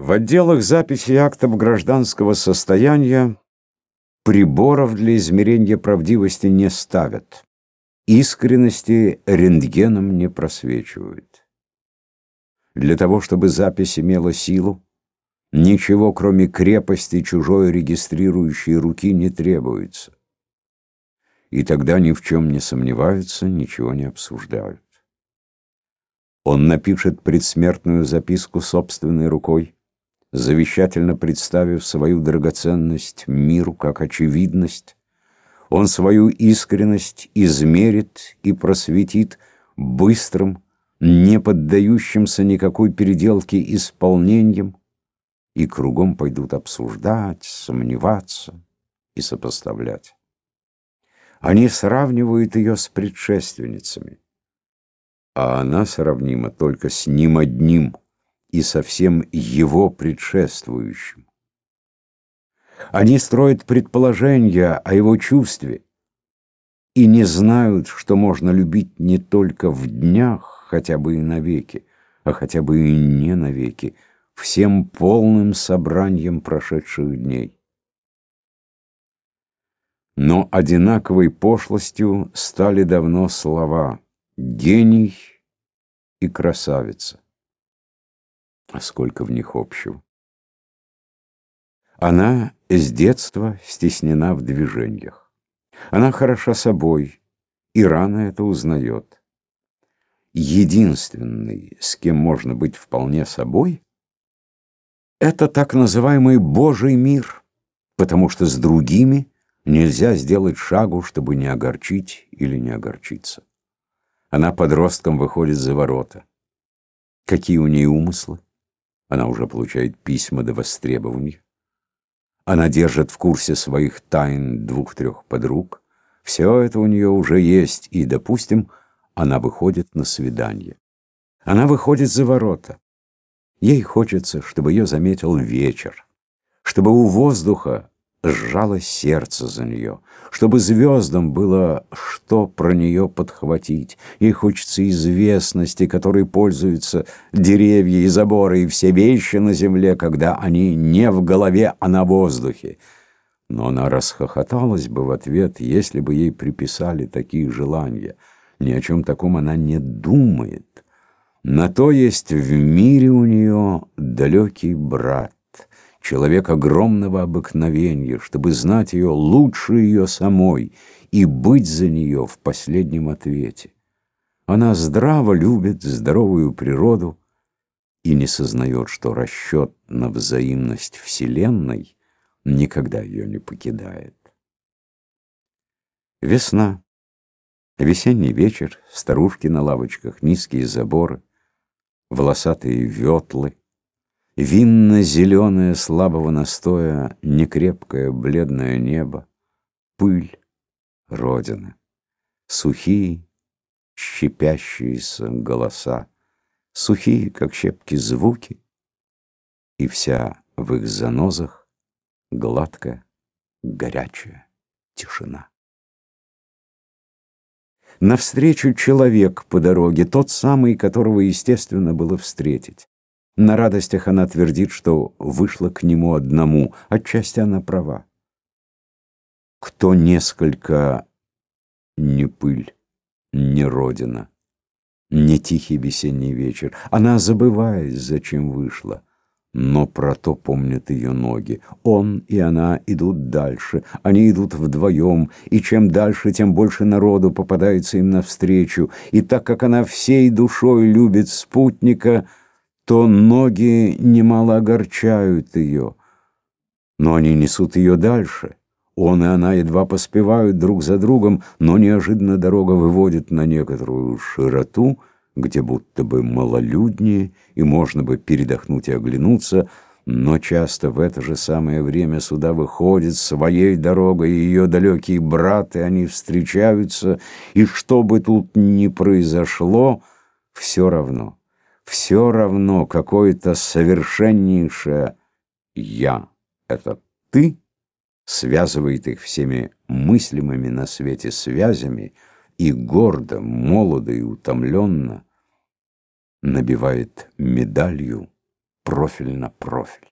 В отделах записи актов гражданского состояния приборов для измерения правдивости не ставят. Искренности рентгеном не просвечивают. Для того, чтобы запись имела силу, ничего, кроме крепости чужой регистрирующей руки, не требуется. И тогда ни в чем не сомневаются, ничего не обсуждают. Он напишет предсмертную записку собственной рукой, завещательно представив свою драгоценность миру как очевидность, он свою искренность измерит и просветит быстрым, не поддающимся никакой переделке исполнением, и кругом пойдут обсуждать, сомневаться и сопоставлять. Они сравнивают ее с предшественницами, а она сравнима только с ним одним – и совсем его предшествующим. Они строят предположения о его чувстве и не знают, что можно любить не только в днях, хотя бы и навеки, а хотя бы и не навеки, всем полным собранием прошедших дней. Но одинаковой пошлостью стали давно слова «гений» и «красавица» а сколько в них общего. Она с детства стеснена в движениях. Она хороша собой и рано это узнает. Единственный, с кем можно быть вполне собой, это так называемый Божий мир, потому что с другими нельзя сделать шагу, чтобы не огорчить или не огорчиться. Она подростком выходит за ворота. Какие у нее умыслы? Она уже получает письма до востребований. Она держит в курсе своих тайн двух-трех подруг. Все это у нее уже есть, и, допустим, она выходит на свидание. Она выходит за ворота. Ей хочется, чтобы ее заметил вечер, чтобы у воздуха сжало сердце за нее, чтобы звездам было что про нее подхватить. Ей хочется известности, которой пользуются деревья и заборы и все вещи на земле, когда они не в голове, а на воздухе. Но она расхохоталась бы в ответ, если бы ей приписали такие желания. Ни о чем таком она не думает. На то есть в мире у нее далекий брат человек огромного обыкновения, чтобы знать ее лучше ее самой и быть за нее в последнем ответе. Она здраво любит здоровую природу и не сознает, что расчет на взаимность Вселенной никогда ее не покидает. Весна. Весенний вечер, старушки на лавочках, низкие заборы, волосатые ветлы, Винно-зеленое слабого настоя, Некрепкое бледное небо, Пыль Родины, Сухие, щепящиеся голоса, Сухие, как щепки, звуки, И вся в их занозах Гладкая, горячая тишина. Навстречу человек по дороге, тот самый, которого, естественно, было встретить. На радостях она твердит, что вышла к нему одному. Отчасти она права. Кто несколько не пыль, не родина, не тихий весенний вечер. Она забывает, зачем вышла. Но про то помнят ее ноги. Он и она идут дальше. Они идут вдвоем, и чем дальше, тем больше народу попадается им навстречу. И так как она всей душой любит спутника — то ноги немало огорчают ее. Но они несут ее дальше. Он и она едва поспевают друг за другом, но неожиданно дорога выводит на некоторую широту, где будто бы малолюднее, и можно бы передохнуть и оглянуться, но часто в это же самое время сюда выходит своей дорогой ее далекий брат, и они встречаются, и что бы тут ни произошло, все равно — все равно какое-то совершеннейшее «я» — это «ты» связывает их всеми мыслимыми на свете связями и гордо, молодо и утомленно набивает медалью профиль на профиль.